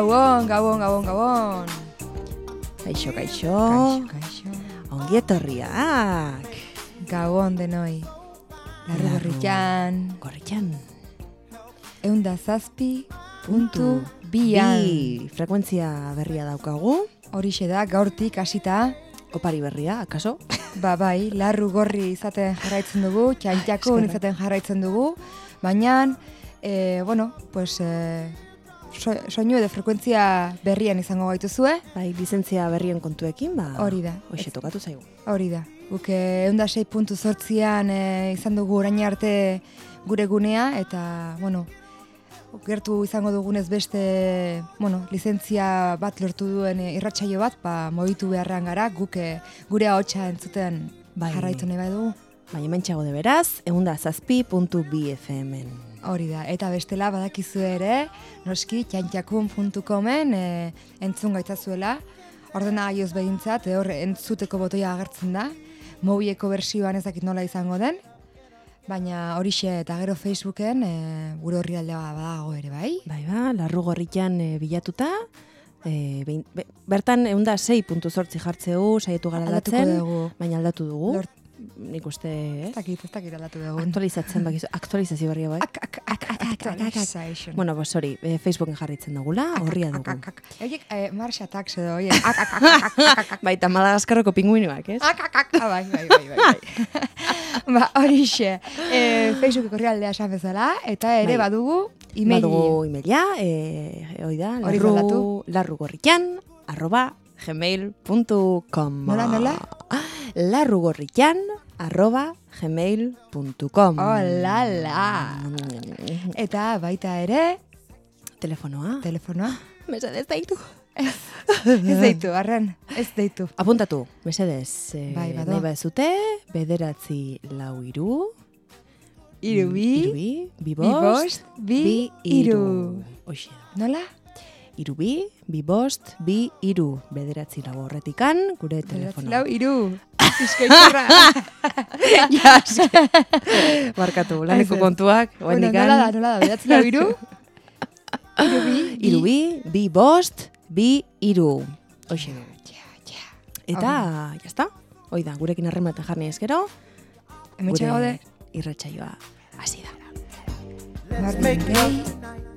Gabon. Gauon, gauon, gauon, gauon. Kaixo, kaixo. Kaixo, kaixo. Ongi etorriak. Gauon denoi. Larru gorritxan. Gorritxan. Eunda zazpi, puntu, bian. Bi frekuentzia berria daukagu. Horixe da, gaurtik hasita, Opari berria, akaso? ba bai, larru gorri izaten jarraitzen dugu, Eskerrak. izaten jarraitzen dugu, baina, e, bueno, pues, e, soinu edo frekuentzia berrian izango gaituzue, Bai, lizentzia berrien kontuekin, ba... Hori da. Hoxe tokatu zaigu. hori da. Guk eunda sei puntu zortzian e, izan dugu orain arte gure gunea, eta, bueno, gertu izango dugunez beste, bueno, lizentzia bat lortu duen e, irratsaio bat, ba, mobitu beharrean gara, guk gure ahotsa entzuten Bai. jarraitu nahi badugu. Baina hemen txago de beraz, eunda zazpi puntu bi FM-en. Hori da, eta bestela badakizu ere, noski, txantxakun.comen e, entzun gaitzazuela, ordena gaioz behintzat, e, hor entzuteko botoia agertzen da, mobieko bersioan ez dakit nola izango den, baina horixe eta gero Facebooken e, gure horri aldea badago ere, bai? Bai ba, larru gorritxan e, bilatuta, e, behin- be- bertan eunda sei puntu zortzi jartzeu, saietu gara aldatzen, baina aldatu dugu. Lort- Nik uste, Ez eh? dakit, ez dakit aldatu dugun. Aktualizatzen bakizu, aktualizazio berria bai. Ak, ak, ak, ak. Bueno, pues hori, eh, Facebooken jarritzen dugula, horria Ak, dugu. ak, ak. Horiek, eh, Mars Attacks edo, oie, ak, ak, ak, ak, ak, ak, ak, Baita Madagaskarroko pinguinoak, ez? Ak, ak, ak, ah, bai, bai, bai, bai, bai. ba, horixe, e, Facebook aldea esan bezala, eta ere Bai. badugu, emaili. Badugu emaila, eh, hoi da, larru, aldatu. larrugorritan, arroba, gmail.com. Nola, nola? Larrugorritan, arroba, gmail.com. Oh, la, la. Eta baita ere, Telefonoa. telefonoa. Mesedez deitu. Ez deitu, arren, ez deitu. Apuntatu, mesedez. Eh, Bai, bado. nahi bazute, bederatzi lau iru. Iru bi, Iru bi, bi bi bost, bost, bi, iru. Hoxe. Nola? Iru bi, bi bost, bi iru. Bederatzi lau horretikan, gure Bederatzi telefono. lau, iru. Bizkaitzarra. ja, eske. Barkatu, laneko Ez, ez. kontuak. bueno, nola da, nola da, bederatzi lau, iru. Iru bi, bi, bi bost, bi iru. Hoxe dugu. Ja, ja. Eta, jazta, hoi da, gurekin harrematen jarni ezkero, Hemen gaude, irratsaioa hasi da. Marvin Gaye.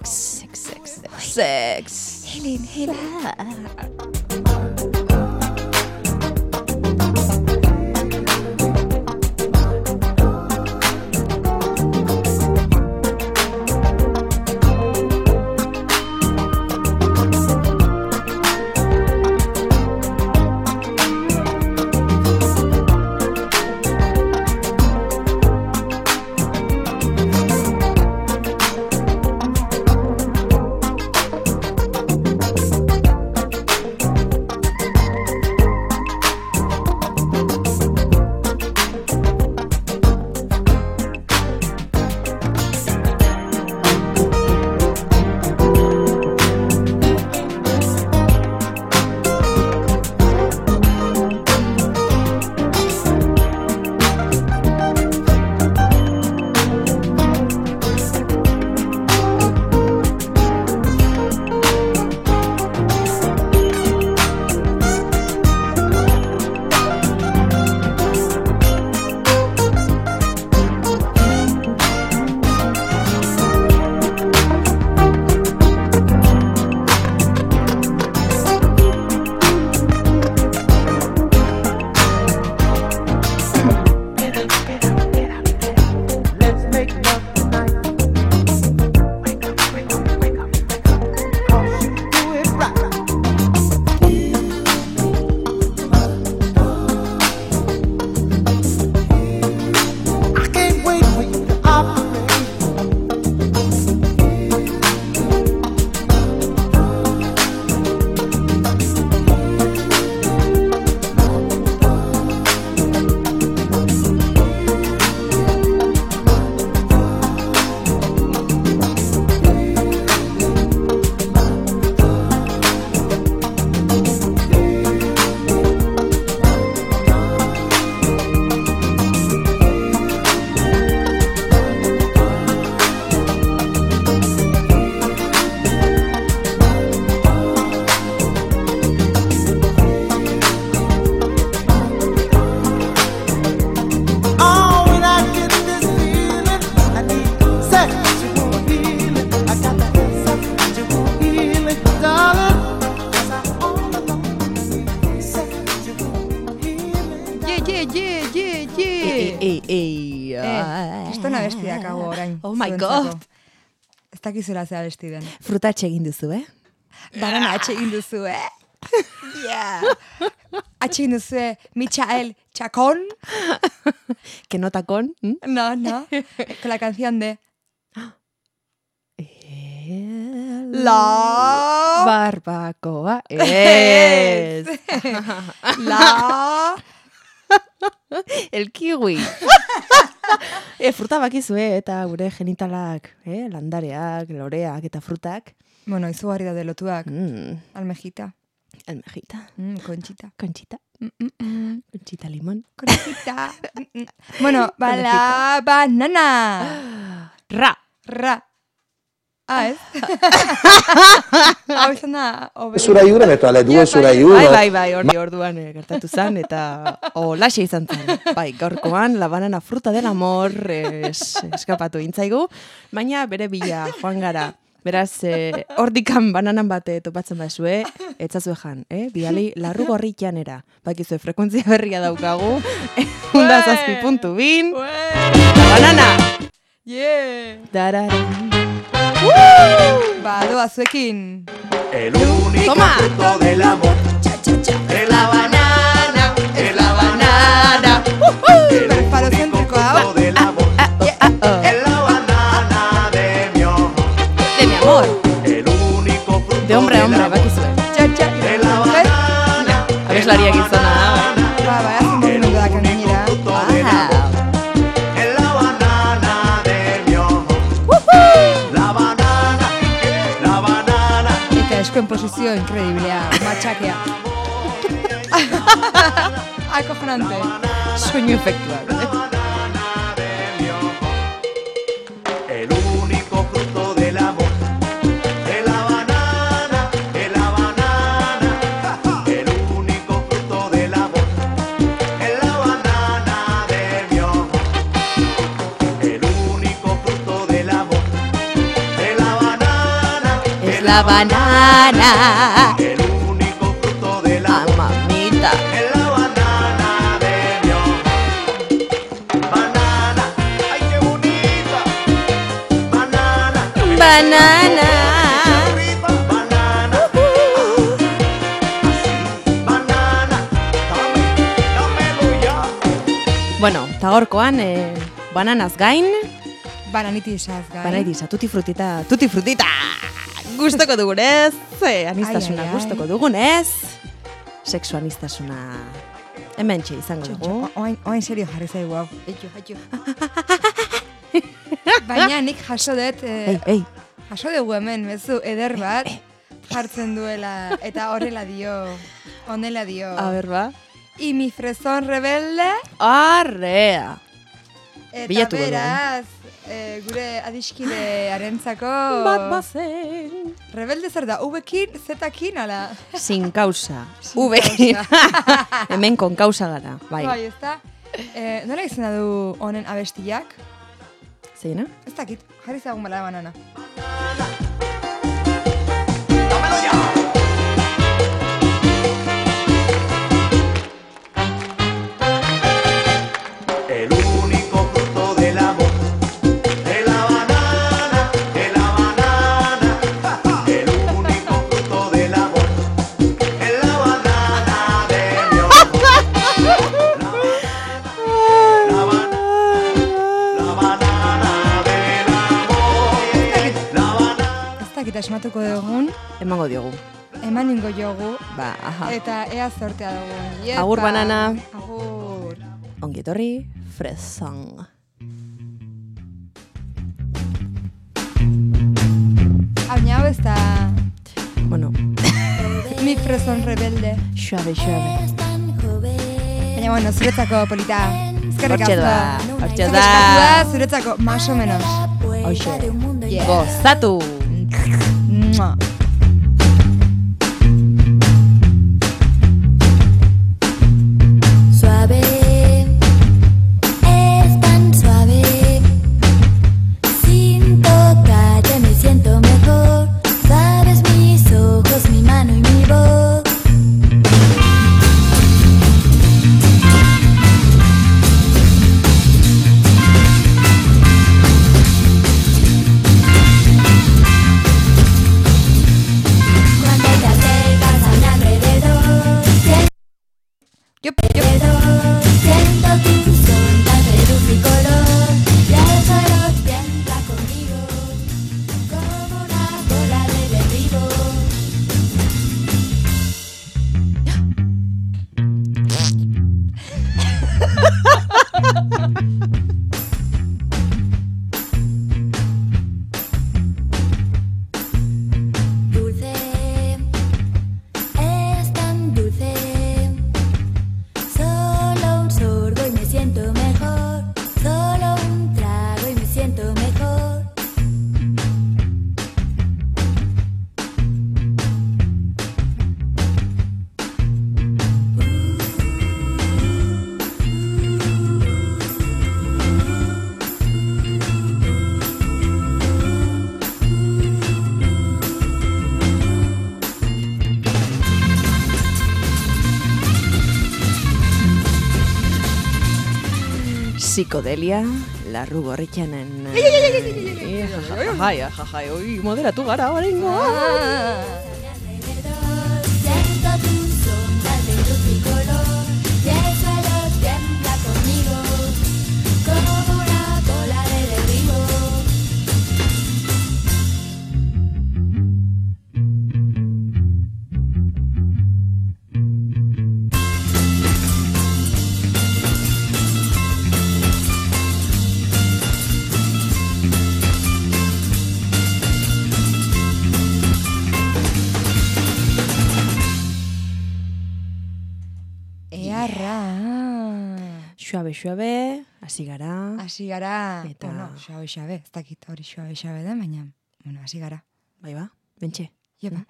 Sexual. Sex, sex, sex, sex. Helen, Helen. Dakizula zea besti den. Frutatxe egin duzu, eh? Banana atxe egin duzu, eh? Yeah. Atxe egin duzu, eh? Michael Chacón. Que notakon? ¿Mm? No, no. Con la canción de La Barbacoa. Ez. La El kiwi. e, fruta bakizue eta gure genitalak, eh? landareak, loreak eta frutak. Bueno, izugarri da lotuak. Mm, Almejita. almejita, Mm, conchita. conchita, Mm, mm, mm. conchita limón. Conchita. Mm, mm. bueno, ba, la banana. Ra. Ra. Ah, ez? Hau izan da. Zura iure, meto ale, due zura iure. Bai, bai, bai, hori orduan eh, gertatu zen, eta olaxe izan zen. Bai, gaurkoan, la banana fruta del amor es, eskapatu intzaigu, baina bere bila joan gara. Beraz, eh, hordikan bananan bate topatzen bazue, etzazue jan, eh? Biali, larru gorri janera. Bakizue, frekuentzia berria daukagu, unda zazpi puntu bin, banana! Yeah. Dararan. Ba, doa zuekin. El único Toma. fruto del amor. Es la banana, Acojonante. De mi amor. El único fruto del amor. Es la banana, es la banana. El único fruto del amor. Es la banana de mi amor. El único fruto del amor. Es la banana, Es la banana. Ya. Bueno, eta gorkoan, eh, bananaz gain, Bananitisaz gai. banaitiza, tuti frutita, tuti frutita! Gustoko dugunez, eh, anistasuna gustoko dugunez, sexu anistasuna hemen izango dugu. Oain, oain serio jarri zaigu hau. Baina nik jaso dut, eh, Ei, ei, jaso dugu hemen, mezu eder bat, jartzen duela, eta horrela dio, honela dio. a ber ba. Y mi fresón rebelde, Arrea! eta Bilatu genuen. beraz, eh, gure adiskide arentzako... Bat bazen. Rebelde zer da, ubekin, zetakin, ala? Sin causa. Ubekin. hemen kon causa gara, bai. Bai, ez da? Eh, nola izena du honen abestiak? Zeina? Ez dakit, jarri zagun bala banana. Dámelo asmatuko dugun, Emango diogu. eman ingo jogu, Ba, aha. eta ea zortea. Yepa. Agur, banana. Agur. Ongi etorri, fresan. Ez da Bueno, mi fresón rebelde. suave, suave. Baina bueno, zuretzako polita. Ezkerrik Hortxe asko. hortxe da. eskatu da, zuretzako, más o menos. Hoxe, Yeah. gozatu! Mwah. Psikodelia, larru gorritxanen... Jajai, jajai, oi, moderatu gara horrengo. Suabe, hasi gara. Hasi gara. Eta- Bueno, xabe, xabe. Ez dakit hori xabe, xabe da, baina, bueno, hasi gara. Bai ba, bentxe. Jepa.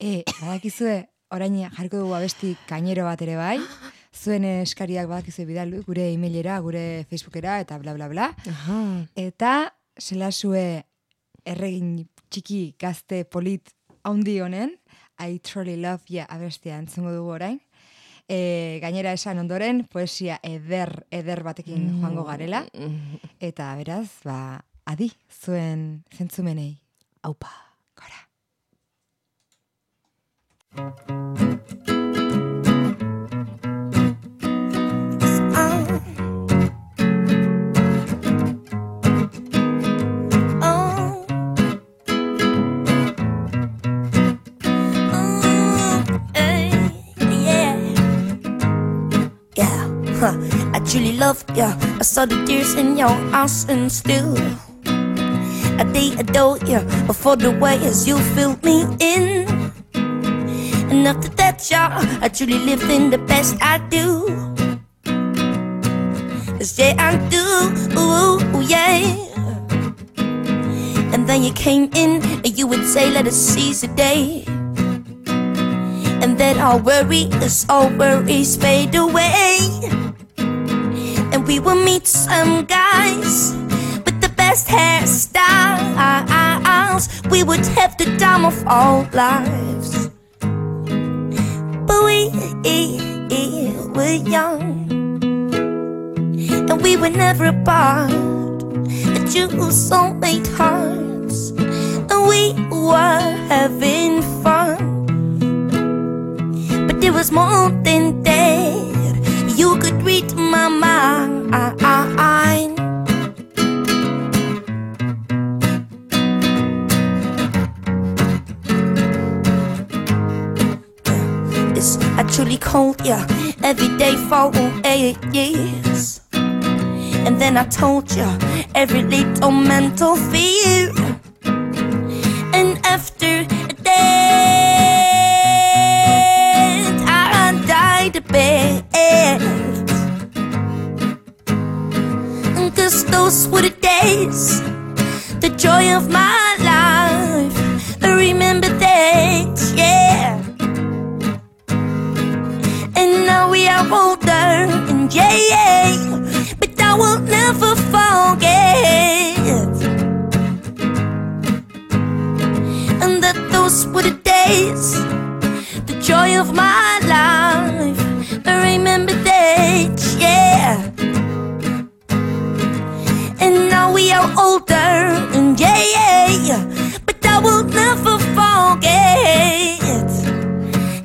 E, badakizue, orain jarriko dugu abesti kainero bat ere bai. Zuen eskariak badakizue bidalu, gure emailera, gure Facebookera, eta bla, bla, bla. Aha. Eta, zelasue erregin txiki gazte polit haundi honen, I truly love ya abestia entzungo dugu orain. E, gainera esan ondoren, poesia eder, eder batekin joango garela. Eta beraz, ba, adi, zuen zentzumenei. Aupa. Gora. I truly love ya. I saw the tears in your eyes and still I they adore ya for the way as you filled me in. And after that, yeah, I truly lived in the best I do. Yes, yeah, I do. Ooh, yeah. And then you came in and you would say, Let us seize the day. And then our worries, all worries fade away. And we will meet some guys with the best hairstyles. We would have the time of our lives. But we were young. And we were never apart you soulmate hearts and we were having fun but there was more than that mind it's actually cold yeah every day for eight years and then I told you every little mental fear. Those were the days, the joy of my life. I remember that, yeah. And now we are older, and yeah, yeah but I will never forget. And that those were the days, the joy of my life. I remember that, older, and yeah, yeah, but I will never forget.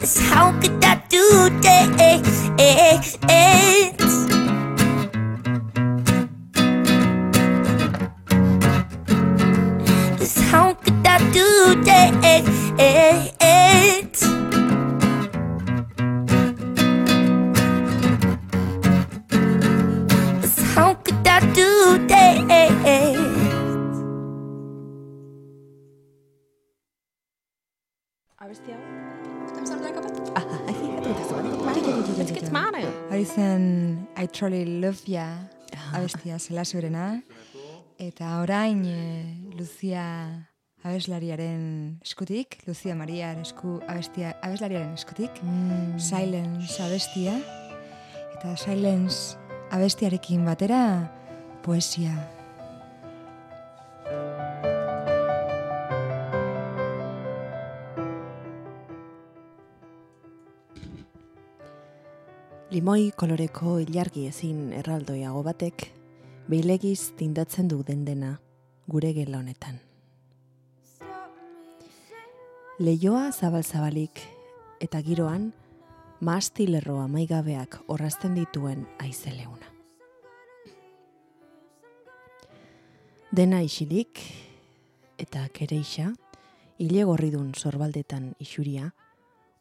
It's how could I do that? Just how could I do that? That? Abesti hau? Hori zen I Truly Love Ya abestia zela zuerena. Eta orain e, Lucia abeslariaren eskutik, Lucia Maria esku abestia abeslariaren eskutik, Silence abestia. Eta Silence abestiarekin batera poesia. Limoi koloreko ilargi ezin erraldoiago batek, Beilegiz tindatzen du den dena, gure gela honetan. Leioa zabal-zabalik, eta giroan, maasti lerroa maigabeak orrazten dituen aizeleuna. Dena isilik, eta kereixa, hile gorridun zorbaldetan isuria,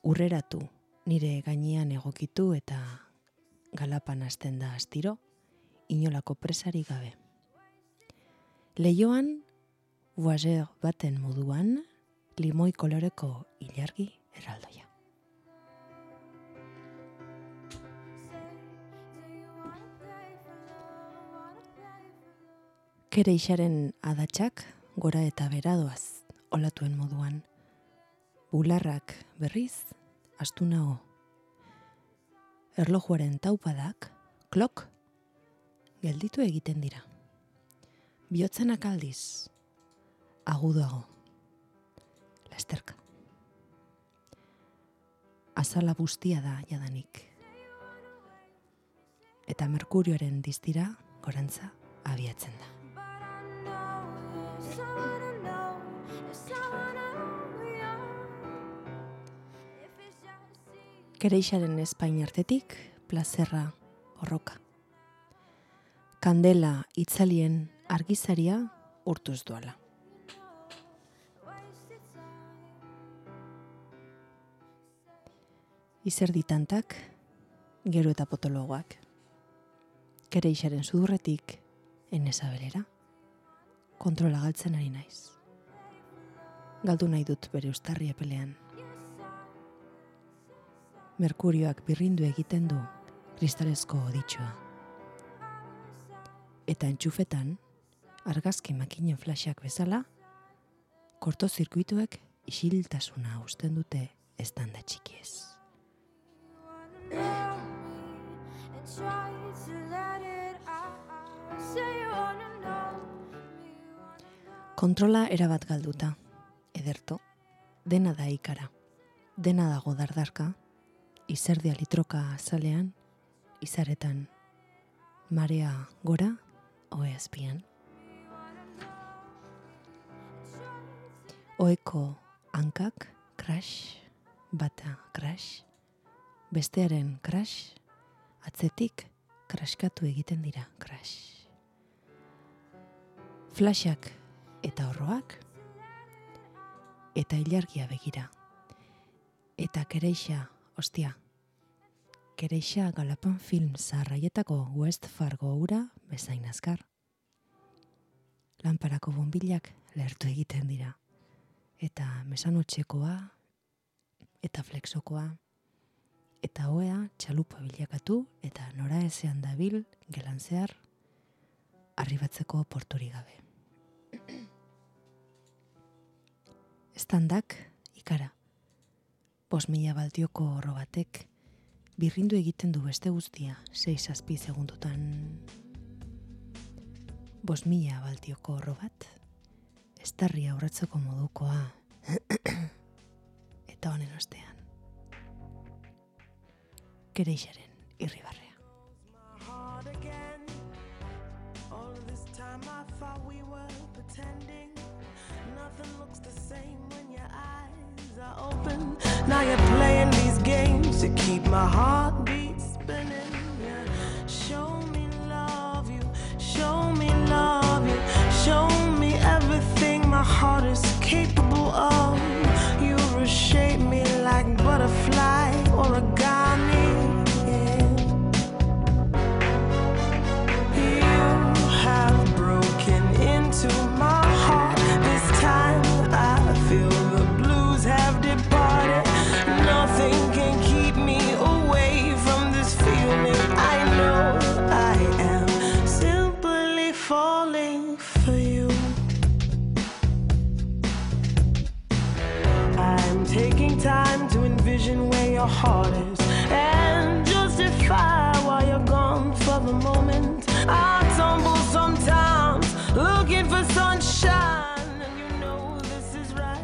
urreratu nire gainean egokitu eta galapan hasten da astiro, inolako presari gabe. Leioan, voyager baten moduan, limoi koloreko ilargi erraldoia. Kere isaren adatsak gora eta beradoaz olatuen moduan. Bularrak berriz, astu nago. Erlojuaren taupadak, klok, gelditu egiten dira. Biotzenak aldiz, agudoago. Lasterka. Azala bustia da jadanik. Eta Merkurioaren distira gorantza abiatzen da. Kereixaren Espain artetik, plazerra horroka. Kandela itzalien argizaria urtuz duala. Izerditantak, gero eta potologoak. Kereixaren sudurretik, enezabelera, kontrola galtzen ari naiz. Galdu nahi dut bere ustarri epelean. Merkurioak birrindu egiten du kristalezko oditxoa. Eta entxufetan, argazki makinen flashak bezala, kortozirkuituek isiltasuna usten dute estanda txikiez. Kontrola erabat galduta, ederto, dena da ikara, dena dago dardarka, izerdia litroka azalean, izaretan, marea gora, oe azpian. Oeko hankak, crash, bata crash, bestearen crash, atzetik kraskatu egiten dira crash. Flashak eta horroak, eta ilargia begira. Eta kereixa, ostia, kereixa Galapan Film zarraietako West Fargo ura bezain azkar. Lanparako bonbilak lertu egiten dira. Eta mesanotxekoa, eta flexokoa, eta oea txalupa bilakatu eta nora ezean dabil gelan zehar arribatzeko porturi gabe. Estandak ikara. Bos mila baltioko horro batek birrindu egiten du beste guztia 6 azpi segundotan. Bos mila baltioko horro bat, estarria aurretzeko modukoa, eta honen ostean. Kereixaren irribarrea. open. Now you're playing these games to keep my heartbeat spinning.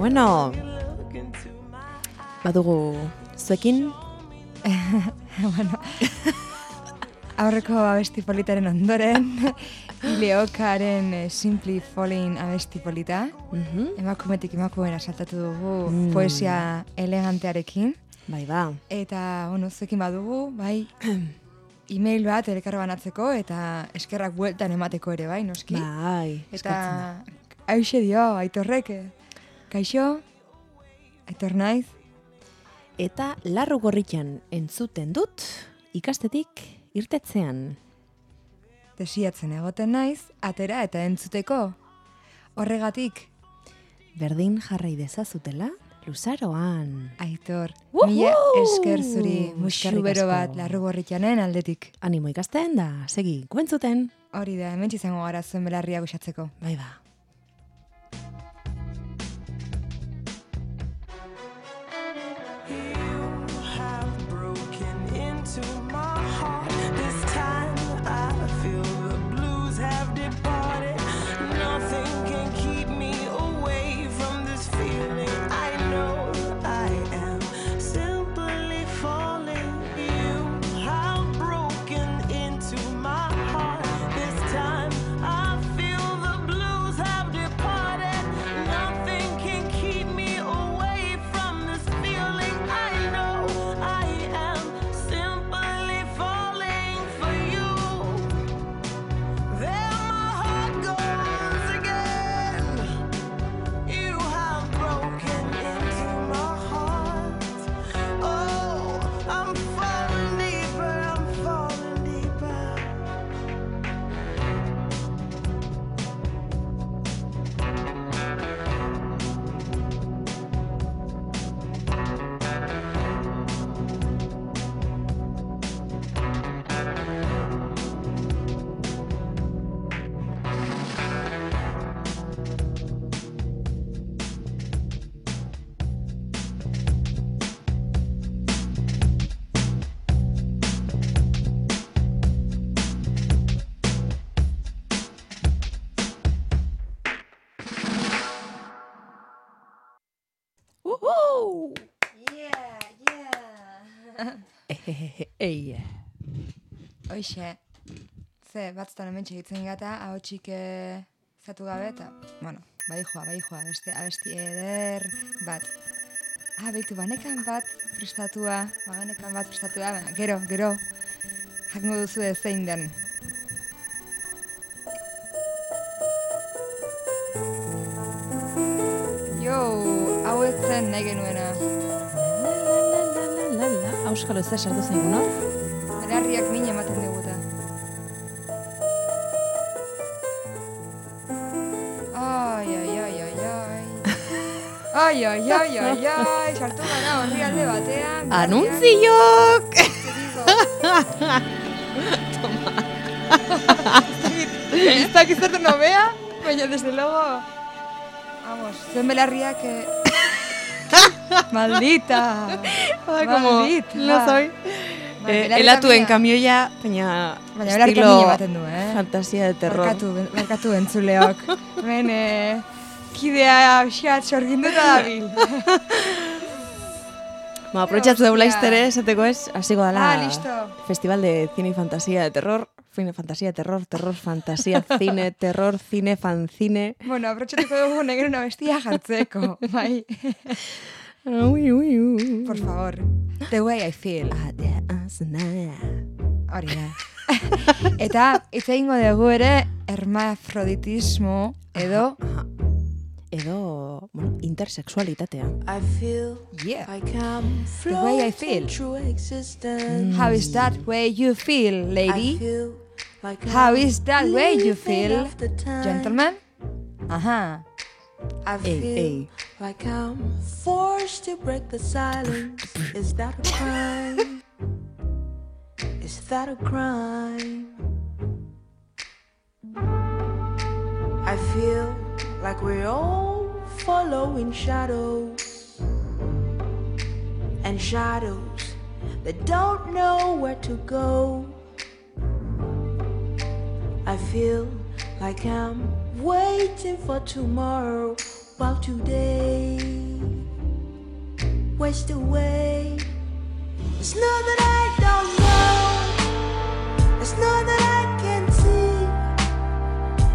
Bueno. Badugu zuekin, bueno, aurreko abesti politaren ondoren, Leokaren eh, Simply Falling abesti polita. Mhm. Emakumetik emakumera saltatu dugu Mm. poesia elegantearekin. Bai, ba. Eta, bueno, zuekin badugu, bai, e-mail bat elkar banatzeko eta eskerrak bueltan emateko ere, bai, noski. Bai, eta hauxe dio, aitorrek, eh, kaixo, aitor naiz, Eta larru gorritan entzuten dut, ikastetik irtetzean. desiatzen egoten naiz, atera eta entzuteko. Horregatik, Berdin jarrai dezazutela, luzaroan. aitor, Wuhu! mila esker zuri, musu bero bat larru gorritxanen aldetik. Animo ikasten da, segi, guentzuten. Hori da, hemen izango gara zuen belarria gusatzeko. Bai ba. Ei, Hoixe, ze, batzutan hemen txegitzen gata, hau txike zatu gabe, eta, bueno, bai joa, bai joa, beste abesti eder, bat. Ah, beitu, banekan bat prestatua, banekan bat prestatua, baina, gero, gero, jakingo duzu zein den. Jo, hau ez zen nahi genuena. Auskalo ez da sartu zaigu, no? Belarriak min ematen diguta. Ai, ai, ai, ai, ai. Ai, ai, ai, ai, ai, sartu gara horri alde batean. Anuntziok! Ez dakit zertu nobea, baina desde luego... Vamos, zen belarriak... Eh... Maldita! Como, Maldita. no soy. Eh, elatuen kamia. kamioia, baina Baina estilo min ematen du, eh? fantasia de terror. Barkatu, barkatu entzuleok. Hemen, eh, kidea xat sorginduta dabil. Ma, aprotxatzu deula Hostia. iztere, esateko ez, hasiko dala Ah, listo. Festival de Cine y Fantasía de Terror, Cine, Fantasía, Terror, Terror, Fantasía, Cine, Terror, Cine, Fancine. Bueno, aprotxatuko dugu negero una bestia jartzeko, bai. Ui, ui, ui. Por favor. The way I feel. Adea, azenaya. Hori da. Eta hitz egingo dugu ere hermafroditismo edo Edo, bueno, intersexualitatea. I feel yeah. like I'm The way I feel. existence. How is that way you feel, I lady? feel like How is that way you feel, the gentlemen? Aha. I Ey, feel ey. Like I'm forced to break the silence. Is that a crime? Is that a crime? I feel like we're all following shadows and shadows that don't know where to go. I feel like I'm waiting for tomorrow while today waste away. It's not that I don't know, It's not that I can see.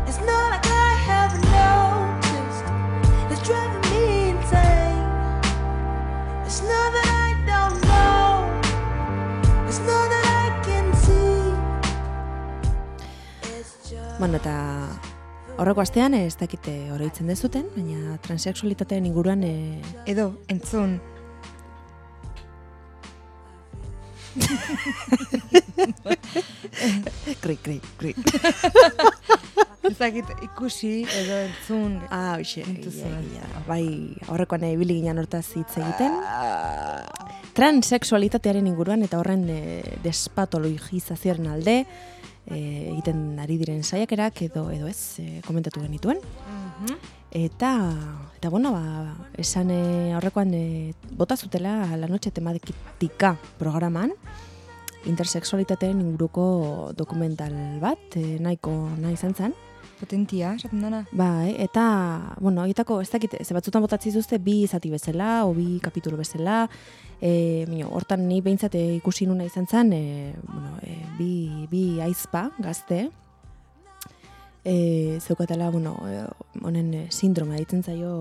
It's not like I have noticed. It's driving me insane. It's not that I don't know. It's not that I can see. It's. Horreko astean ez dakite oroitzen dezuten, baina transexualitatearen inguruan e, Edo, entzun, kri, kri, kri. ez dakit ikusi edo entzun. Ah, hoxe, bai, horrekoan ibili ginen hortaz hitz egiten. Transexualitatearen inguruan eta horren e, despatologizazioaren alde e, egiten ari diren saiakerak edo edo ez e, komentatu genituen. Eta, eta bueno, ba, esan e, aurrekoan e, bota zutela la noche tematika programan, intersexualitatearen inguruko dokumental bat, e, nahiko nahi izan zen. Potentia, esaten dana. Bai, eta, bueno, egitako, ez dakit, ze batzutan botatzi zuzte bi zati bezala, o bi kapitulu bezala, e, mino, hortan ni behintzat ikusi nuna izan zen, e, bueno, bi, bi aizpa, gazte, e, zeukatela, bueno, e, honen e, sindroma ditzen zaio,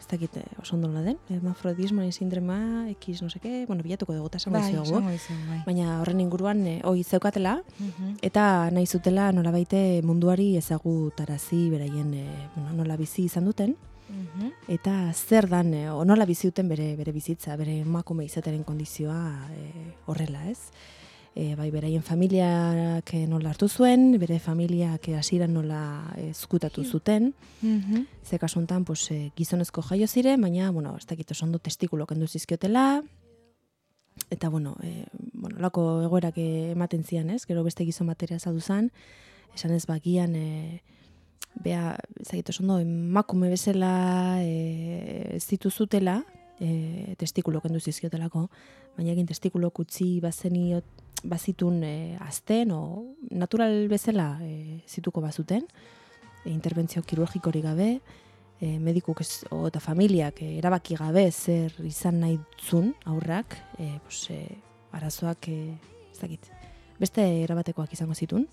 ez dakit, e, oso ondo den, hermafrodismoaren sindroma, x no seke, bueno, bilatuko dugu, eta Bai, dizuegu, bai. Baina horren inguruan, e, hoi zeukatela, Mhm. eta nahi zutela nolabaite munduari ezagutarazi beraien e, bueno, nola bizi izan duten Mhm. eta zer dan e, nola bizi duten bere bere bizitza, bere emakume izatearen kondizioa e, horrela, ez? E, bai beraien familiak e, nola hartu zuen, bere familiak e, hasieran nola ezkutatu zuten, Mhm. ze kasu honetan, pues, gizonezko jaio ziren, baina, bueno, ez dakit oso ondo testikulo kendu zizkiotela, eta, bueno, e, bueno, lako egoerak ematen zian, ez? Gero beste gizon batera azaldu zan, esan ez bagian, e, bea, ez dakit oso ondo, emakume bezala e, ez ditu zutela, e, testikulo kendu zizkiotelako, baina egin testikulo kutsi bazeniot, bazitun e, azten, o natural bezala e, zituko bazuten, e, interbentzio kirurgikorik gabe, e, medikuk ez, o, eta familiak e, erabaki gabe zer izan nahi zun aurrak, e, pues, e, arazoak, e, ez dakit, beste erabatekoak izango zitun.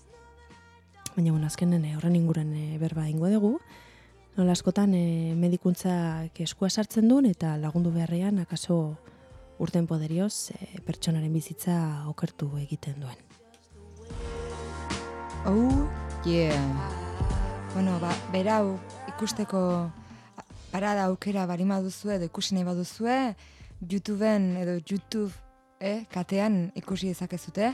Baina, bueno, azkenen e, horren inguren e, berba ingo dugu. Nola askotan e, medikuntzak eskua sartzen duen eta lagundu beharrean akaso urten poderioz e, pertsonaren bizitza okertu egiten duen. Oh, yeah. Bueno, ba, berau ikusteko parada aukera barima duzue edo ikusi nahi baduzue, YouTubeen edo YouTube eh, katean ikusi dezakezute,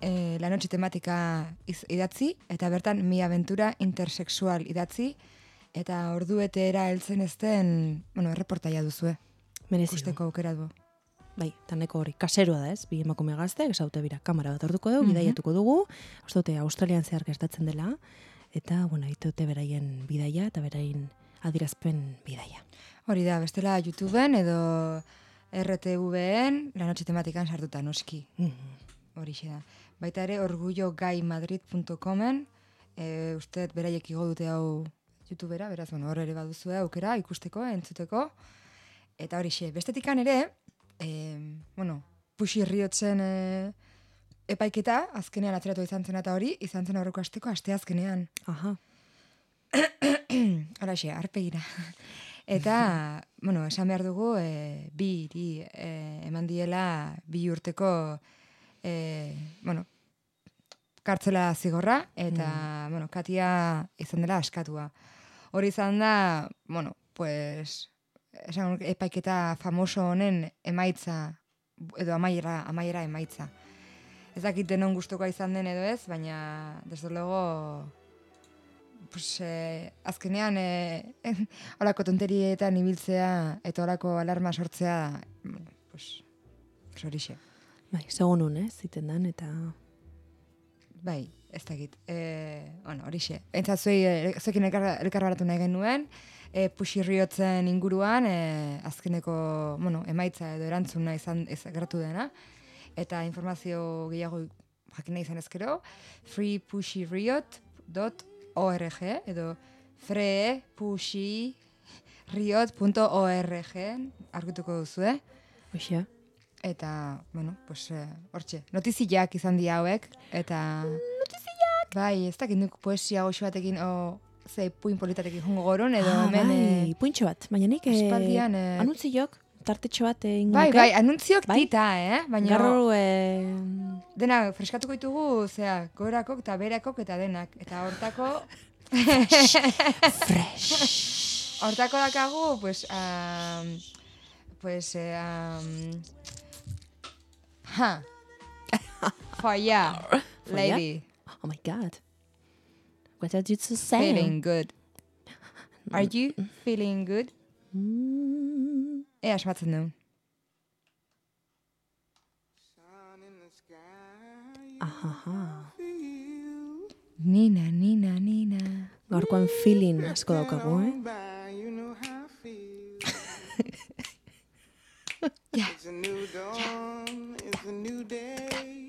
eh, la noche tematika iz, idatzi, eta bertan mi aventura intersexual idatzi, eta orduetera heltzen ezten, bueno, erreportaia duzue, Merezi ikusteko aukera du. Bai, eta neko hori kaseroa da ez, bi emakume gazte, esaute bira kamera bat hartuko dugu, Mhm. bidaiatuko dugu, uste Australian zehar gertatzen dela, eta, bueno, itaute beraien bidaia eta beraien adirazpen bidaia. Hori da, bestela YouTubeen edo RTV-en, la noche tematikan sartuta noski. Mhm. Horixe da. Baita ere, orgullogaimadrid.comen, e, uste beraiek igo dute hau YouTubera, beraz, bueno, hor ere baduzue aukera ikusteko, entzuteko. Eta horixe, bestetikan ere, e, bueno, puxi riotzen e, epaiketa, azkenean atzeratu izan zen eta hori, izan zen aurreko asteko, aste azkenean. Aha, Horaxe, arpegira. Eta, bueno, esan behar dugu, e, bi, iri, e, eman diela bi urteko, e, bueno, kartzela zigorra, eta, bueno, katia izan dela askatua. Hori izan da, bueno, pues, esan epaiketa famoso honen emaitza, edo amaiera, amaiera emaitza. Ez dakit denon gustukoa izan den edo ez, baina, desde luego, pues, eh, azkenean eh, holako tonterietan ibiltzea eta holako alarma sortzea, pues, pues horixe. bai, segun un, ez, ziten dan, eta... Bai, ez dakit. E, bueno, horixe. Entzat zuei, eh, zuekin elkar, elkarbaratu nahi genuen, e, puxirriotzen inguruan, e, azkeneko, bueno, emaitza edo erantzuna izan ez geratu dena, eta informazio gehiago jakin nahi izan ezkero, freepushiriot.org edo freepushiriot.org argutuko duzu, eh? Hoxe, Eta, bueno, pues, eh, hortxe, notiziak izan dira hauek, eta... Notiziak! Bai, ez dakit nuk poesia goxo batekin, o, ze puin politatekin jongo goron, edo ah, hemen... bai, eh, puintxo bat. Baina nik... Eh, Aspaldian, eh, Anuntziok, tartetxo bat ingo bai, bai, anuntziok Bai. tita, eh? Baina Gaur, eh, dena freskatuko ditugu, zea, gorakok eta berakok eta denak. Eta hortako... fresh. Hortako dakagu, pues, um, pues, um, ha, foia, lady, Oh my god. What are you to say? feeling good. Are you feeling good? Yeah, Mm, Ea, asmatzen du. ahaha. Nina, nina, nina. Gaurkoan feeling asko daukagu, eh? It's a new dawn, it's a new day.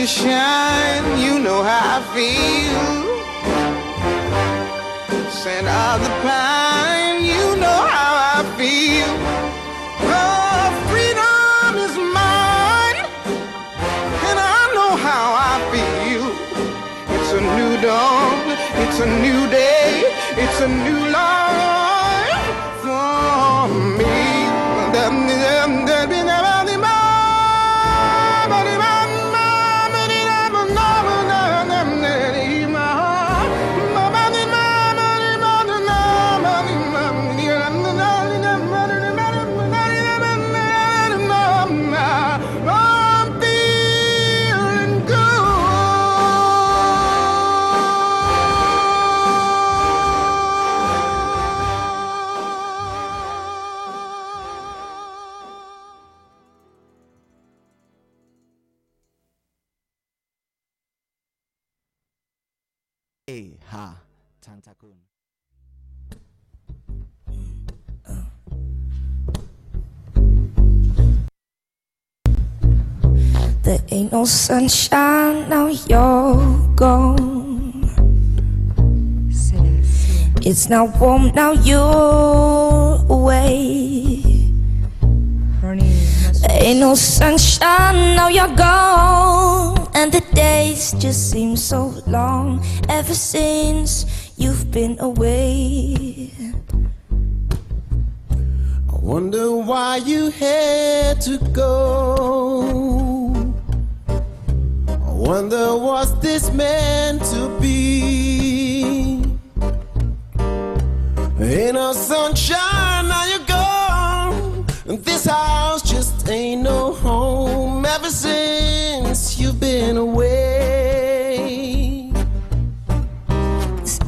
You shine, you know how I feel. Scent of the pine, you know how I feel. Freedom is mine, and I know how I feel. It's a new dawn, it's a new day, it's a new There ain't no sunshine now you're gone. It's not warm now you're away. There ain't no sunshine now you're gone. And the days just seem so long ever since you've been away. I wonder why you had to go. I wonder was this meant to be? Ain't no sunshine, now you're gone. And this house just ain't no home ever since you've been away.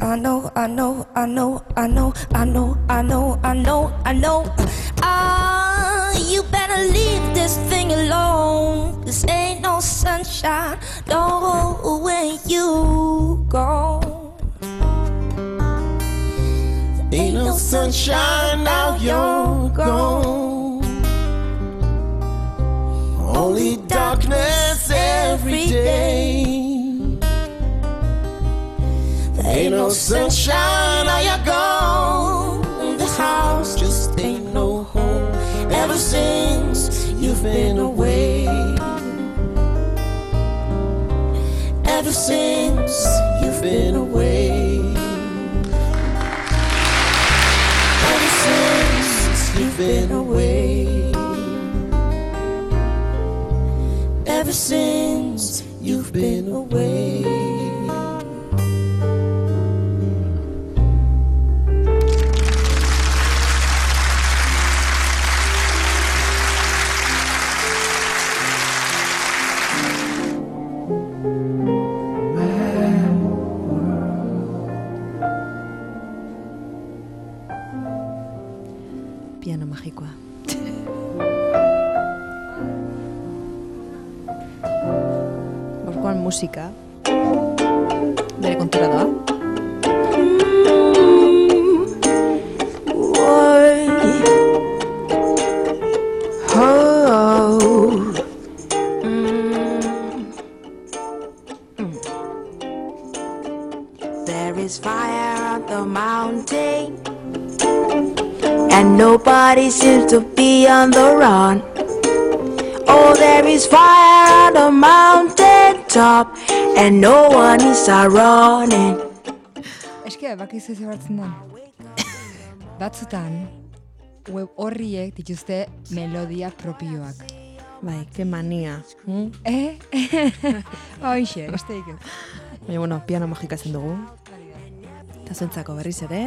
I know, I know, I know, I know, I know, I know, I know, I know. Ah, you better leave this thing alone. This ain't no sunshine, no when you go. Ain't no sunshine, now you're gone. Only darkness every day. There ain't no sunshine, now you're gone. Ever since you've been away. Ever since you've been away. Ever since you've been away. Ever since you've been away. Bere kontura doa. There is fire on the mountain, and nobody seems to be on the run. Oh, there is fire on the mountain top, and no one is a running. Eske, bakizu ze hartzen den. Batzutan, web horriek dituzte melodia propioak. Bai, ke mania. Mm? Eh? Hoixe, besteik ez. Baina, bueno, piano magika zen dugu. Eta zuentzako berriz ere.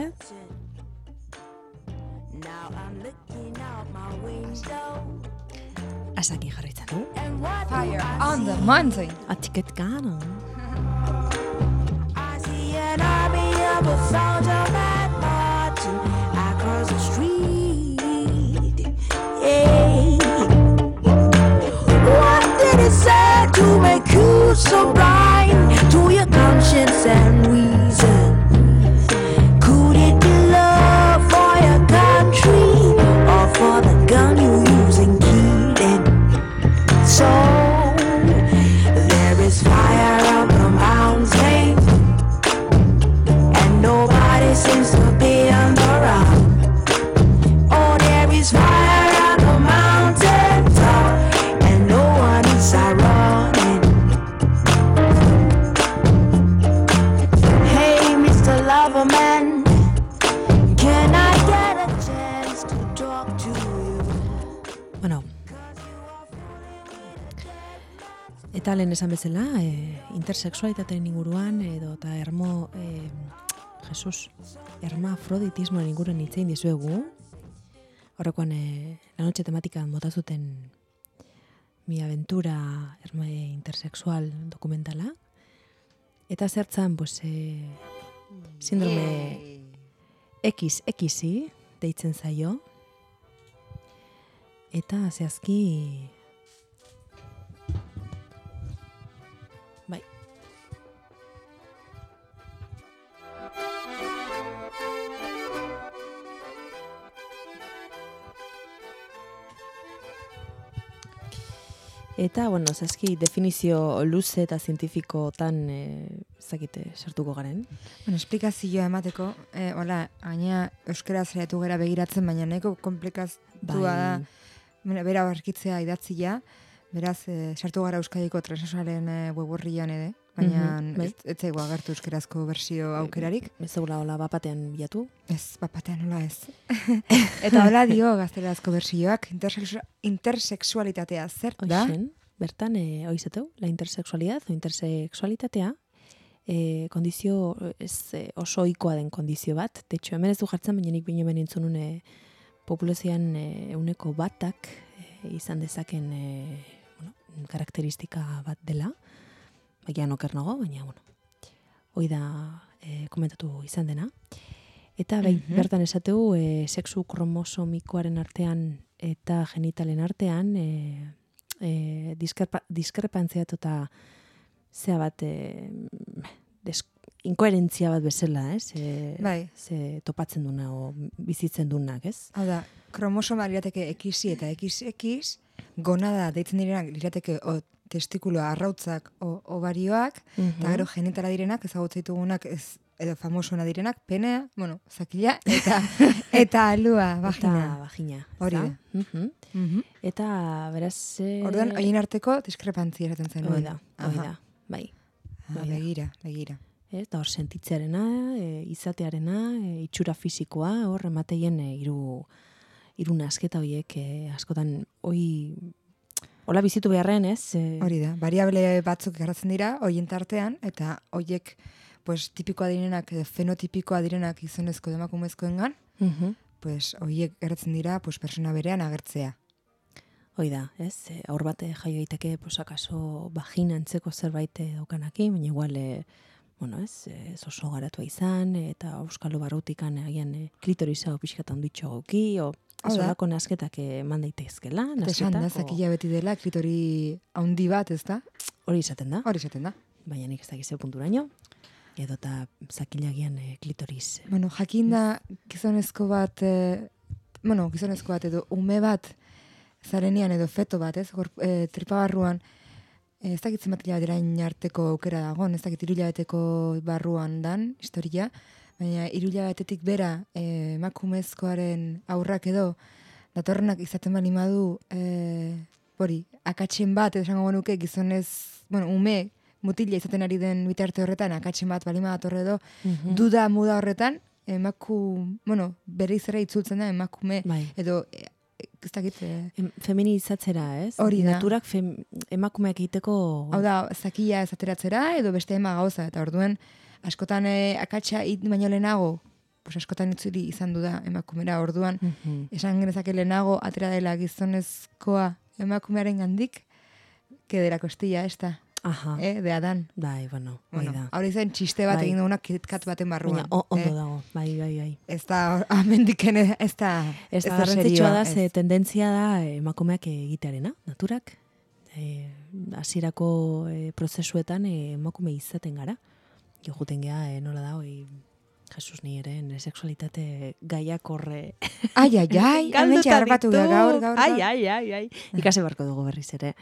Asaki jarraitzen du. Fire on the mountain. Atiket gana. I see an army of a soldier man marching across the street. What did it say to make you so blind to your conscience and Eta lehen esan bezala, e, intersexualitatearen inguruan edo eta ermo, e, Jesus, hermafroditismoaren inguruan hitzein dizuegu. Horrekoan, e, la noche tematika mota zuten mi aventura herma intersexual dokumentala. Eta zertzan, pues, e, sindrome XXI deitzen zaio. Eta zehazki... Eta, bueno, zehazki definizio luze eta zientifikotan e, zakite sartuko garen. Bueno, esplikazioa emateko, eh, hola, gaina euskara zeratu gera begiratzen, baina nahiko komplikaztua Bai. da, bueno, bera barkitzea idatzia, beraz, eh, sartu gara euskadiko transexualen eh, web horrian ere, baina Mhm, bai. ez, ez zaigu agertu euskarazko bersio aukerarik. Ez zegoela hola bapatean bilatu. Ez, bapatean hola ez. Eta hola dio gazterazko bersioak, intersexu intersexualitatea zer da? Hoixen, bertan, e, oizateu, la intersexualidad o intersexualitatea, e, kondizio ez oso ohikoa den kondizio bat. De hecho, hemen ez du jartzen, baina nik bine ben entzunun e, populazioan e, euneko batak e, izan dezaken e, bueno, karakteristika bat dela. Baina oker nago, baina, bueno, hoi da e, komentatu izan dena. Eta bai, Mhm. bertan esateu, e, sexu kromosomikoaren artean eta genitalen artean e, e, diskerpa, diskerpantzia eta zea bat e, des, inkoherentzia bat bezala, ez? E, Bai. Ze topatzen duna o bizitzen dunak, ez? Hau da, kromosoma lirateke XY eta XX, gonada deitzen direnak lirateke o, testikuloa, arrautzak, o, ovarioak, eta gero genitala direnak, ezagutzen ditugunak, ez, edo famosuena direnak, penea, bueno, zakila, eta, eta alua, Eta vagina. vagina. Hori da. Mhm. Mhm. Eta, beraz... eh, Orduan, horien arteko diskrepantzia eraten zen. Hoi da, hoi da, bai. Ah, hoi da. begira, begira. Ez, eta hor sentitzearena, e, izatearena, e, itxura fisikoa, hor emateien e, iru, iru nasketa horiek e, askotan, hoi, hola bizitu beharren, ez? E, Hori da, variable batzuk garratzen dira, hoien tartean, eta hoiek pues, tipikoa direnak, fenotipikoa direnak gizonezko edo emakumezkoengan, mhm. pues, hoiek gerratzen dira pues, persona berean agertzea. Hoi da, ez? E, Hor bate jaio daiteke, pues, akaso vagina antzeko zerbait e, daukanaki, baina igual, e, bueno, ez, e, ez oso garatua izan, eta euskalo barrutikan e, agian e, klitorisa o pixkatan ditxo goki, o da. horako nasketak eman daitezkela, esan da, nasketak, o- zakila beti dela, klitori handi bat, ez da? hori izaten da. Hori esaten da. baina nik ez dakiz ze punturaino, edo eta zakilagian e, klitoris. Bueno, jakin da gizonezko bat, e, bueno, gizonezko bat edo ume bat zarenean edo feto bat, ez, Gor, e, tripa barruan, e, ez dakit zenbat hilabeterain arteko aukera dagoen, ez dakit irulabeteko barruan dan, historia, baina irulabetetik bera e, emakumezkoaren aurrak edo, datorrenak izaten bali madu, e, hori, akatsen bat, esango genuke gizonez, bueno, ume, mutila izaten ari den bitarte horretan, akatsen bat balima datorre edo, Mhm. duda muda horretan, emaku, bueno, bere izera itzultzen da emakume, Bai. edo, ez dakit, e, Em, feminizatzera, ez? Hori da. Naturak fem, emakumeak egiteko... hau da, zakia ez ateratzera, edo beste ema gauza, eta orduen, askotan e, akatsa hit baino lehenago, pues askotan itzuli izan du da emakumera, orduan, Mhm. esan genezake lehenago atera dela gizonezkoa emakumearen gandik, kedera kostilla, ez da, Aha, eh, de Adan. bai, bueno, bai Bueno, da. hori zen txiste bat Bai. egin duguna kitkat baten barruan. Baina ondo eh? dago, bai, bai, bai. Ez da, amendiken, ez da, Ez da garrantzitsua da, ze ez. tendentzia da eh, emakumeak egitearena, naturak. Eh, hasierako eh, prozesuetan emakume izaten gara. Jo juten gea, eh, nola da, oi, Jesus ni ere, nire sexualitate gaiak horre Ai, ai, ai, hemen harrapatu gara gaur, gaur, Ai, gaur. ai, ai, ai. Ikase barko dugu berriz ere.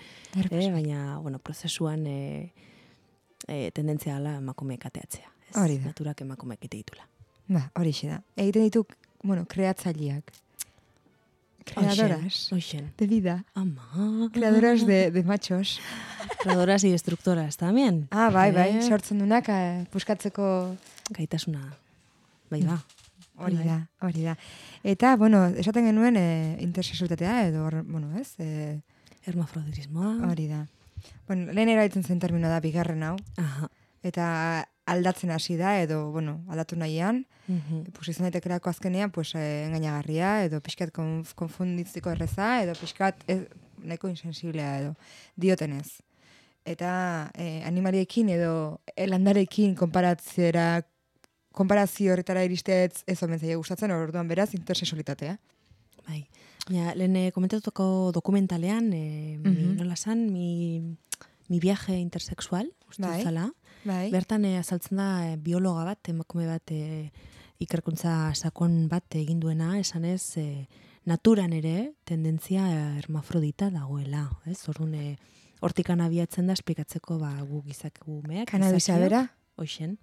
Eh, baina, bueno, prozesuan eh, eh, tendentzia ala emakumeek ateatzea. Ez? Hori da. Naturak emakumeek ite ditula. Ba, hori da. Egiten ditu, bueno, kreatzaileak. Creadoras Oixen. de vida. Ama. Creadoras de, de machos. Creadoras y destructoras también. Ah, bai, bai, Eh, sortzen dunak, eh, puskatzeko Gaitasuna. Bai da. hori da, hori da. Eta, bueno, esaten genuen eh, intersexualitatea, edo, bueno, ez, eh, Hermafroditismoa. hori da. Bueno, lehen erabiltzen zen termino da, bigarren hau, Aha. eta aldatzen hasi da, edo, bueno, aldatu nahian, Mhm. pues izan daitekelako azkenean, pues, eh, engainagarria, edo pixkat konf konfunditzeko erreza, edo pixkat ez, nahiko insensiblea edo diotenez. Eta eh, animaliekin edo eh, landarekin konparatzera konparazio horretara iristetz ez omen zaio gustatzen, orduan beraz intersexualitatea. Bai. Ja, lehen eh, komentatutako dokumentalean, eh, mi, Mhm. nola zan, mi, mi viaje intersexual, uste Bai. zala. Bai. Bertan eh, azaltzen da eh, biologa bat, emakume bat eh, ikerkuntza sakon bat egin duena, esanez eh, naturan ere tendentzia hermafrodita dagoela, ez? Orduan eh, hortikan abiatzen da esplikatzeko ba gu gizak gumeak. Kanabisa bera, Hoixen,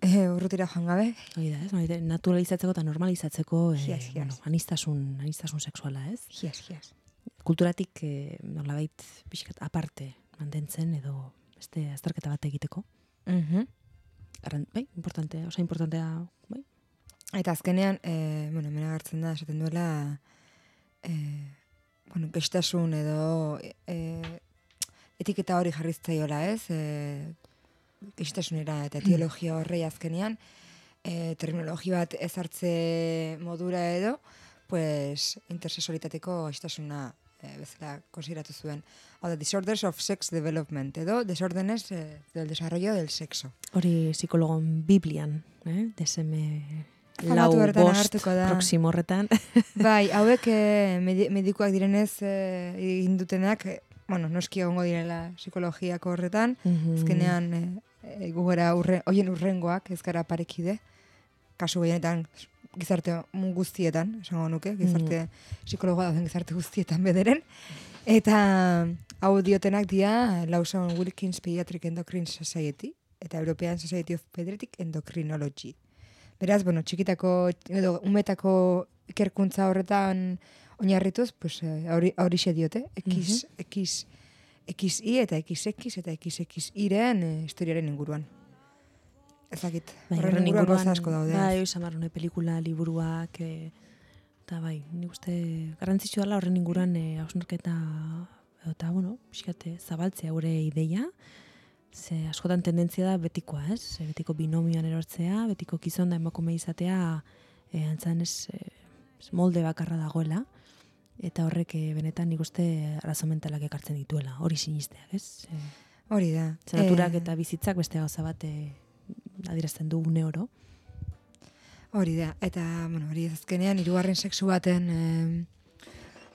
eh, urrutira joan gabe. hori da, ez? Naturalizatzeko eta normalizatzeko eh, Yes, yes. bueno, anistasun, anistasun sexuala, ez? Gias, gias. kulturatik eh, nolabait pixkat aparte mantentzen edo beste azterketa bat egiteko. Mhm. Arran, bai, importante, oso importantea, bai. Eta azkenean, eh, bueno, hemen agertzen da, esaten duela, eh, bueno, gestasun edo eh, etiketa hori jarriztzaiola, ez? Eh, gestasunera eta etiologia horrei azkenean, eh, terminologia bat ezartze modura edo, pues, intersexualitateko gestasuna eh, bezala konsideratu zuen. Hau da, disorders of sex development, edo desórdenes eh, del desarrollo del sexo. Hori psikologon Biblian, eh? DSM lau bost proximo horretan. Bai, hauek eh, medi- medikuak direnez eh, egin dutenak, eh, bueno, noski egongo direla psikologiako horretan, Mhm. azkenean eh, eh, gugera urre, oien urrengoak ez gara parekide, kasu gehienetan gizarte guztietan, esango nuke, gizarte psikologoa dauden gizarte guztietan bederen. Eta hau diotenak dira Lawson Wilkins Pediatric Endocrine Society eta European Society of Pediatric Endocrinology. Beraz, bueno, txikitako edo umetako ikerkuntza horretan oinarrituz, pues eh, hori horixe diote, X, X, XI eta XX eta XXIren eh, historiaren inguruan. Ez dakit, Bai, horren inguruan gauza asko daude. Bai, izan barrune pelikula, liburuak, e, eta bai, nik uste garrantzitsua dela horren inguruan e, hausnarketa, eta, bueno, pixkate, zabaltzea gure ideia, ze askotan tendentzia da betikoa, ez? E, betiko binomioan erortzea, betiko gizon da emakume izatea, e, antzan ez, e, molde bakarra dagoela, eta horrek e, benetan nik uste arazo mentalak ekartzen dituela, hori sinisteak, ez? E, Hori da. Ze naturak Eh, eta bizitzak beste gauza bat e, adierazten du une oro. Hori da, eta, bueno, hori azkenean, hirugarren sexu baten, eh,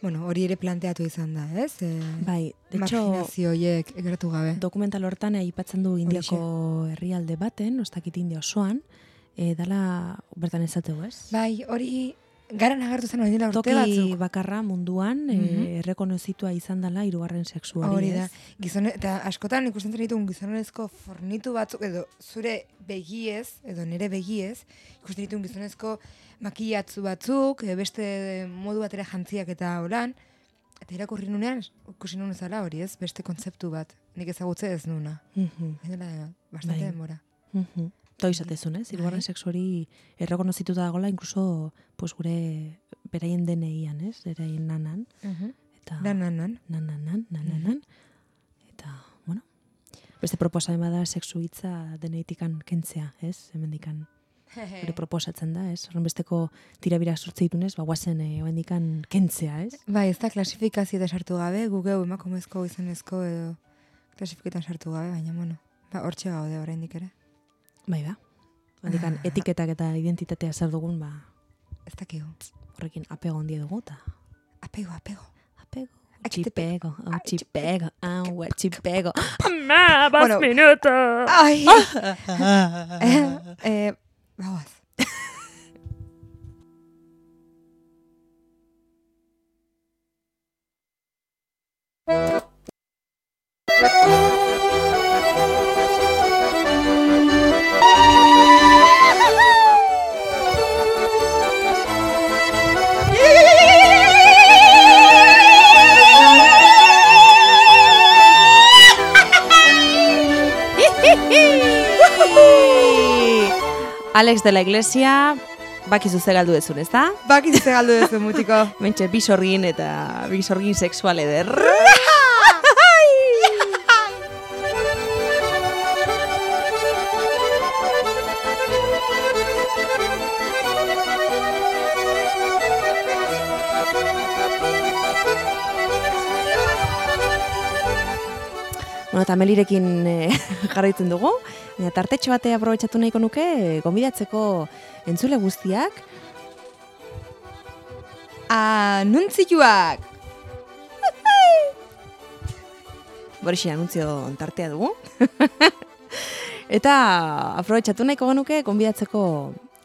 bueno, hori ere planteatu izan da, ez? Eh, Bai, de hecho, marginazio horiek egertu gabe. dokumental hortan aipatzen du Indiako herrialde baten, ostakit India osoan, e, dala bertan ezategu, ez? Bai, hori garan agertu zen hori dela urte Toki bakarra munduan Mhm. e, errekonozitua izan dela hirugarren sexu hori, da. ez? Gizone, eta askotan ikusten zen ditugun gizonezko fornitu batzuk, edo zure begiez, edo nire begiez, ikusten ditugun gizonezko makillatzu batzuk, e, beste modu batera jantziak eta holan, eta irakurri nunean, ikusi nuen zala hori ez, beste kontzeptu bat, nik ezagutze ez nuna. Mhm, Hori dela bastante Bai. denbora. mhm. Eta hori izatezun, ez? Hirugarren Bai. sexu hori errekonozituta dagoela, incluso pues, gure beraien deneian, ez? Beraien nanan. Eta, Nan, nan, nan. nan, nan, nan, nan, nan, nan. Eta, bueno, beste proposamen bada sexu hitza deneitikan kentzea, ez? Hemendikan gure proposatzen da, ez? Horren besteko tirabira sortze ditunez, ba, guazen eh, hemendikan kentzea, ez? Bai, ez da klasifikazio sartu gabe, gugeu emakumezko gizonezko edo klasifiketan sartu gabe, baina, bueno, ba, hortxe gaude oraindik ere. Bai da. Hemendikan etiketak eta identitatea zer dugun, ba, Ez dakigu. horrekin apego handia dugu, eta Apego, apego. apego. Aquí te Chipego, oh, Ay, chipego, ah, chipego. Más Bueno. minutos. Ai! eh, eh, bagoaz. Alex de la Iglesia, bakizu ze galdu dezun, ez da? Baki ze galdu duzu mutiko. Mentxe, bisorgin eta bisorgin sexual eder. Eta melirekin eh, jarraitzen dugu. Baina tartetxo batea aprobetxatu nahiko nuke, eh, gonbidatzeko entzule guztiak, Anuntzioak! Borixe anuntzio tartea dugu. Eta aprobetxatu nahiko genuke konbidatzeko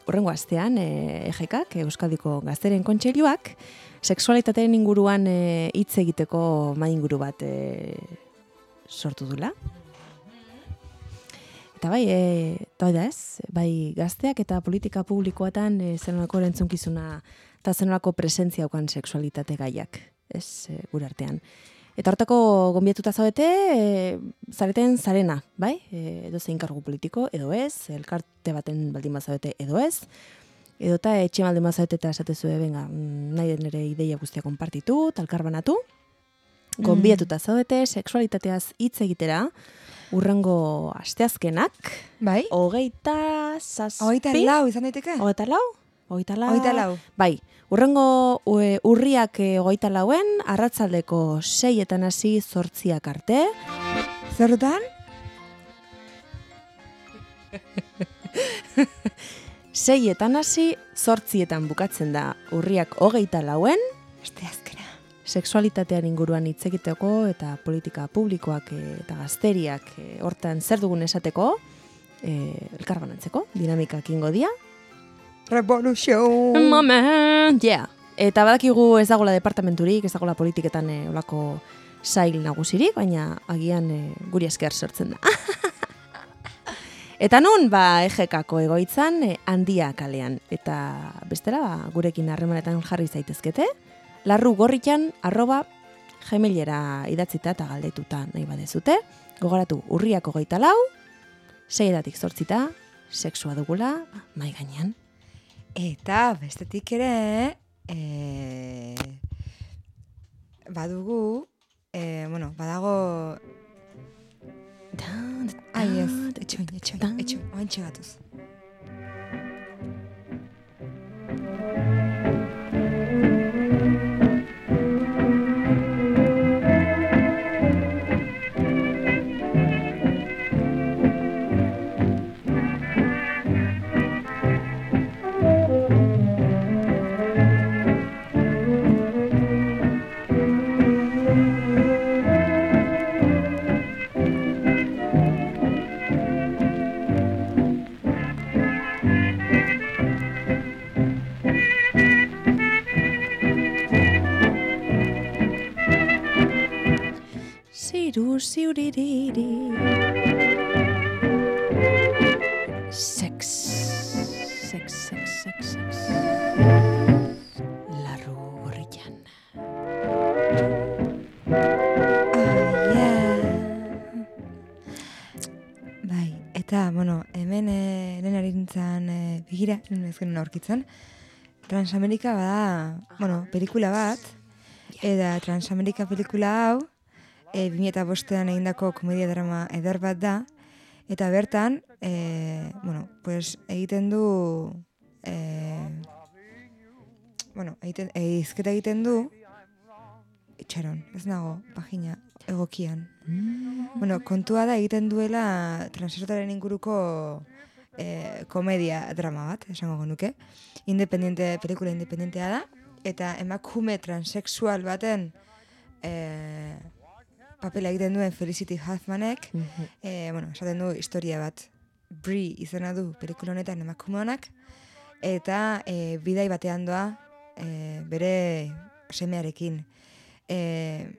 urrengo astean e, EGKak, Euskadiko Gazteren Kontseiluak, sexualitateen inguruan eh, hitz egiteko mai inguru bat e, sortu dula. Eta bai, e, bai da ez, bai gazteak eta politika publikoetan e, zenolako erantzunkizuna eta zenolako presentzia aukan sexualitate gaiak, ez, e, gure artean. Eta hortako gonbiatuta zaudete, e, zareten zarena, bai? E, edo zein kargu politiko, edo ez, elkarte baten baldin bazaudete, edo ez. Edo eta etxe baldin bazaudete eta esatezue, venga, mm, nahi den ere ideia guztia konpartitu, talkarbanatu. Gonbiatuta zaudete, sexualitateaz hitz egitera, urrengo asteazkenak, Bai? hogeita zazpi. Hogeita lau izan daiteke? Hogeita lau? Hogeita lau? Hogeita lau. Bai, urrengo ue, urriak eh, hogeita lauen, arratzaldeko seietan hasi zortziak arte. Zerrutan? Seietan hasi, zortzietan bukatzen da urriak hogeita lauen, Este azkena. Sexualitatean inguruan hitz egiteko eta politika publikoak eh, eta gazteriak eh, hortan zer dugun esateko, eh, elkarbanatzeko, dinamikak ingo dia. Revolution! Moment, yeah. Eta badakigu ez dagoela departamenturik, ez dagoela politiketan e, olako sail nagusirik, baina agian e, guri esker sortzen da. Eta nun, ba, ejekako egoitzan, e, handia kalean. Eta bestela, ba, gurekin harremanetan jarri zaitezkete. Larru gorritan, arroba, gemilera idatzita eta galdetuta nahi badezute. Gogoratu, urriako goita lau, seietatik zortzita, sexua dugula, mai gainean. Eta bestetik ere, e, badugu, e, bueno, badago... Ai ez, etxoin, etxoin, etxoin, oain txegatuz. Ziru, ziuririri. Sex, sex, sex, sex, sex. Larru gorrian. Bai, eta, bueno, hemen e, lehen ari nintzen e, begira, lehen ez genuen aurkitzen, Transamerika bada, bueno, pelikula bat, eta Transamerika pelikula hau, e, 2005an egindako komedia drama eder bat da, eta bertan, e, bueno, pues, egiten du, e, bueno, egiten, e, izketa egiten du, itxaron, ez nago, pagina, egokian. Bueno, kontua da egiten duela transesortaren inguruko eh, komedia drama bat, esango genuke. Independiente, pelikula independentea da, eta emakume transexual baten eh, papela egiten duen Felicity Huffmanek, eh, bueno, esaten du historia bat. Brie izena du pelikula honetan emakume honak, eta eh, bidai batean doa eh, bere semearekin. Eh,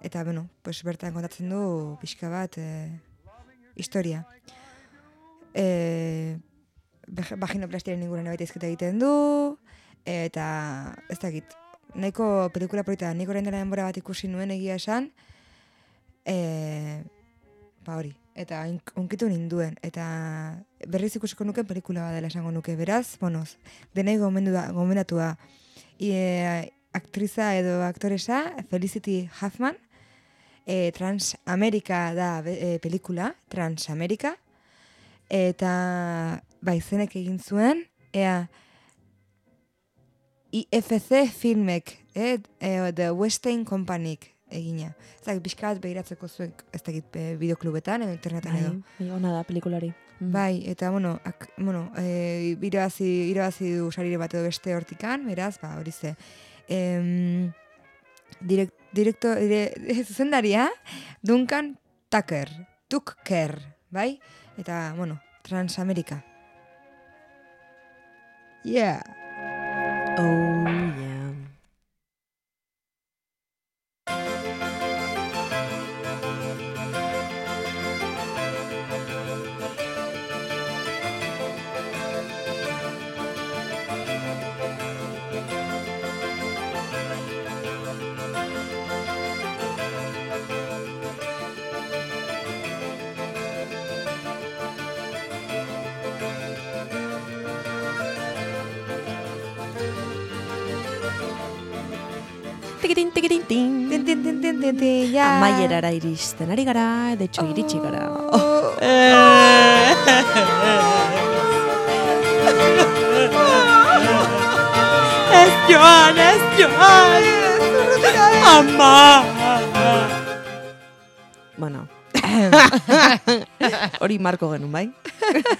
eta, bueno, pues bertan kontatzen du pixka bat eh, historia. Baj- vaginoplastiaren inguruan baita izketa egiten du, eta ez dakit, nahiko pelikula polita, nik orain dela denbora bat ikusi nuen egia esan, eh, ba hori, eta unkitu ninduen, eta berriz ikusiko nuke pelikula bat esango nuke, beraz, bonoz, denei gomendu da, gomendatua, e, aktriza edo aktoresa, Felicity Huffman, e, Transamerika da e, pelikula, Transamerika, eta ba, izenek egin zuen, ea IFC filmek, eh, eh, The Westain Companyk egina. Ez dakit, pixka bat behiratzeko zuen, ez dakit, bideoklubetan edo internetan edo. Bai, ona da pelikulari. Mm. Bai, eta bueno, ak, bueno e, irabazi, irabazi du sarire bat edo beste hortikan, beraz, ba, hori ze. Em, direkt, direkto, dire, zuzendaria, Duncan Tucker, Tucker, bai? Eta, bueno, Transamerika. Yeah. Oh, Amaierara iristen ari gara, de hecho iritsi gara. Oh. Ez joan, ez joan! Ama! Bueno. Hori marko genuen, bai?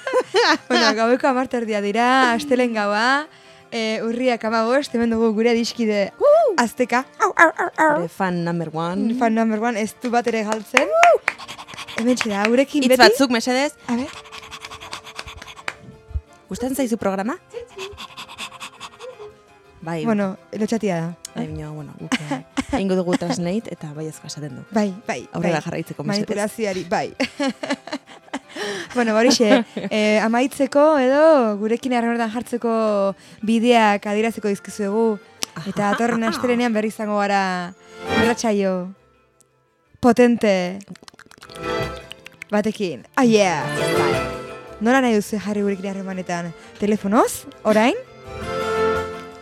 bueno, gaueko amarterdia dira, astelen gaua, e, urriak amagost, hemen dugu gure adiskide azteka. Au. Gure fan number one. Fan number one, ez du bat ere galtzen. Hemen da, gurekin Itz beti. batzuk, mesedez. A ver. Gustatzen zaizu programa? Bai, Bueno, lotxatia da. bai, baina, bueno, guk eh, egingo dugu translate eta bai esaten du. Bai, bai. Aurrera bai. jarraitzeko mesedez. Manipulazioari, bai. bueno, borixe, eh, amaitzeko edo gurekin harremanetan jartzeko bideak adieraziko dizkizuegu. Eta atorren astelenean berri izango gara irratsaio potente batekin. Ah, yeah! Nola nahi duzu jarri gurekin harremanetan? Telefonoz? Orain?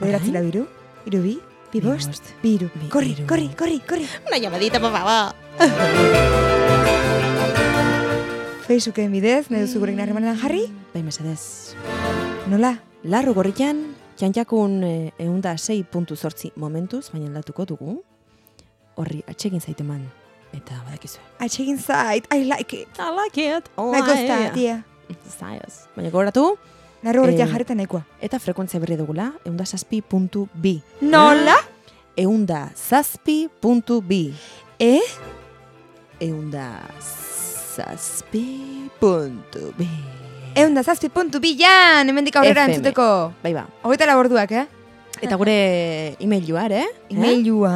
Bederatzi lau iru? Iru bi? Bi bost? Bi iru. Korri, korri, korri, korri. Una llamadita, por favor. Facebooken bidez, nahi duzu gurekin harremanetan jarri? Bai, mesedez. Nola? Larru gorrian, txantxakun eh, eunda sei puntu zortzi momentuz, baina aldatuko dugu. Horri atxegin zaiteman. Eta badakizue. Atxegin zait, I like it. I like it. Oh, Me gusta, tia. Zaiz. Baina gogoratu, Narro horretan Eh, jarreta nahikoa. eta frekuentzia berri dugula, eunda zazpi puntu bi. Nola? Eunda zazpi puntu bi. Eh? Eunda zazpi puntu bi. Eunda zazpi puntu bilan, hemendik aurrera FM. entzuteko. Bai ba. Hogeita laborduak, eh? Eta gure emailua, ere? Emailua.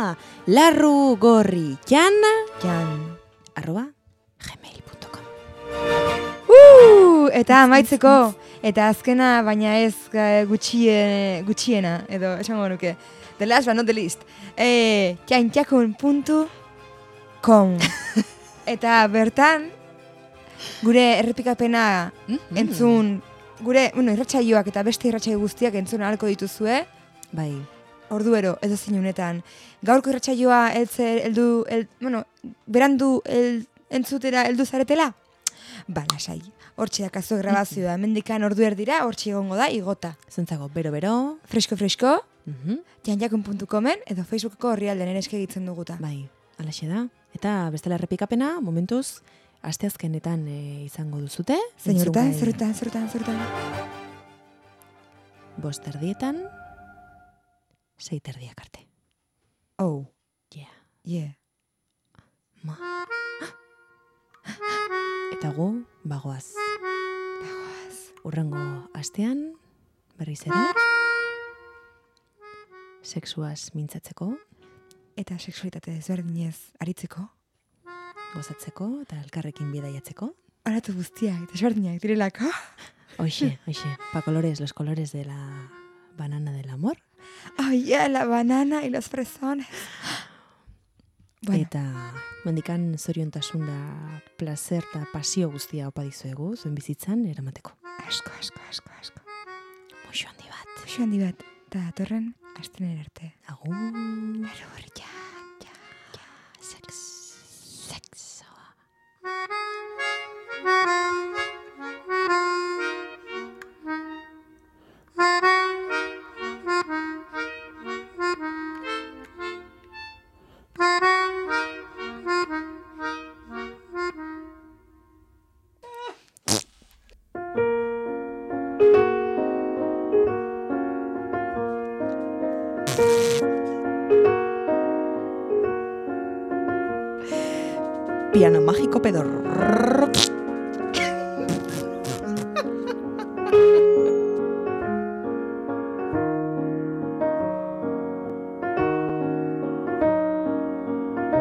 Ah, larru gorri jana, Jan. arroba, gmail.com. Uh, eta amaitzeko, eta azkena, baina ez eh, gutxien, gutxiena, edo esango nuke. The last but not the least. Eh, txantxakun.com Eta bertan, gure errepikapena entzun, gure, bueno, irratsaioak eta beste irratsaio guztiak entzun ahalko dituzue, Bai, orduero, edo zein unetan. Gaurko irratsaioa heltze heldu, el, bueno, berandu el, entzutera heldu zaretela? Ba, lasai. Hortxe dakazu grabazioa, hemendikan ordu erdira, hortxe egongo da, igota. zentzago, bero-bero, Fresko, fresko, mhm, janjakun.comen edo Facebookeko horrialden ere eskigitzen duguta. bai, alaxe da. Eta bestela errepikapena, momentuz, asteazkenetan e, izango duzute. Urtan, entzungai zerutan, zerutan, zerutan. Bost erdietan, sei erdiak arte. Oh, Yeah. yeah. Ma. Eta gu, bagoaz. Bagoaz. Urrengo astean, berriz ere, sexuaz mintzatzeko, Eta seksualitate ezberdinez aritzeko. Gozatzeko eta elkarrekin bidaiatzeko. Aratu guztiak, eta ezberdinak direlako. Oixe, oixe, pa colores, los colores de la banana del amor. Oh, yeah, la banana y los fresones. Bueno, Eta mendikan zoriontasun da placer eta pasio guztia opa dizuegu, zuen bizitzan eramateko. asko, asko, asko, asko. Muxo handi bat. Uxu handi bat, eta atorren, astenen arte. Agur. Ja, ja. Piano